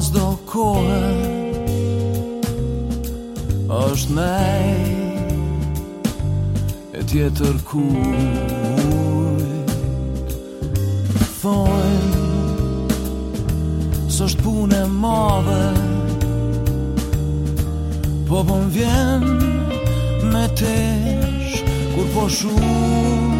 pas do kohë është nej e tjetër kujt Thojnë së është punë e madhe Po pëm vjen me tesh kur po shumë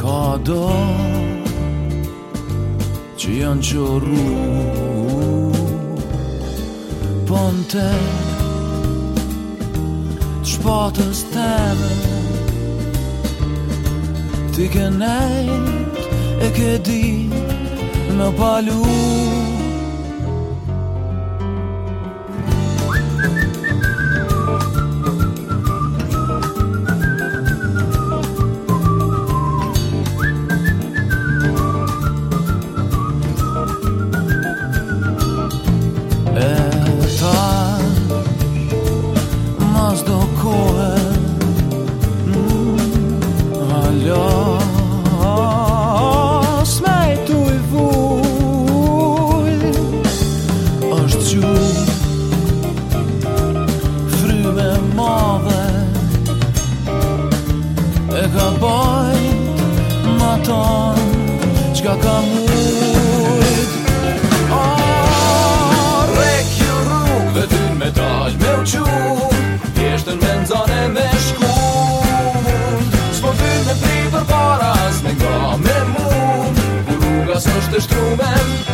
Ka do që janë qëru Po në te, të shpatës të me Ti ke nejt e ke di në palu ka ka mujt A, rek një dhe dynë me talj me u qu Pjeshtën me nëzane me shkund Së po dynë me pri për paras me nga me mund Rrugas është të shtrumen